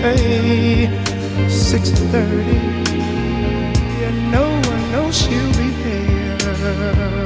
cafe, 6:30, and no one knows she'll be there.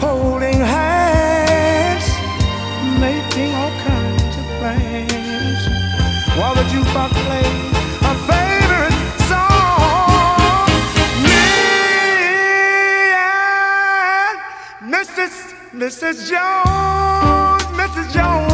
Holding hands, making all kinds of plans, while the jukebox plays our favorite song. Me and Mrs. Mrs. Jones, Mrs. Jones,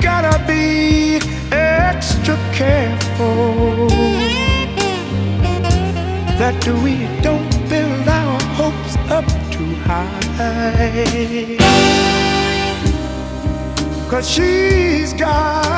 Gotta be extra careful that we don't build our hopes up too high. Cause she's got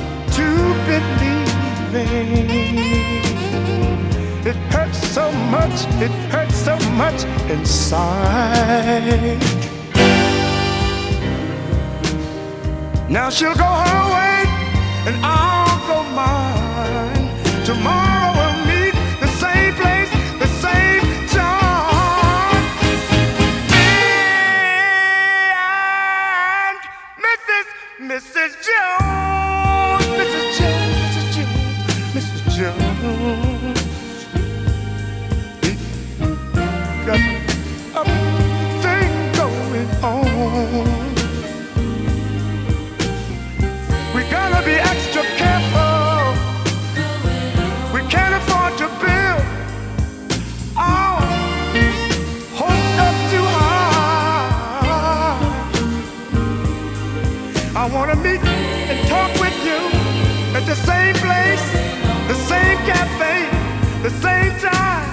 believe It hurts so much, it hurts so much inside. Now she'll go her way and I'll I wanna meet and talk with you at the same place, the same cafe, the same time.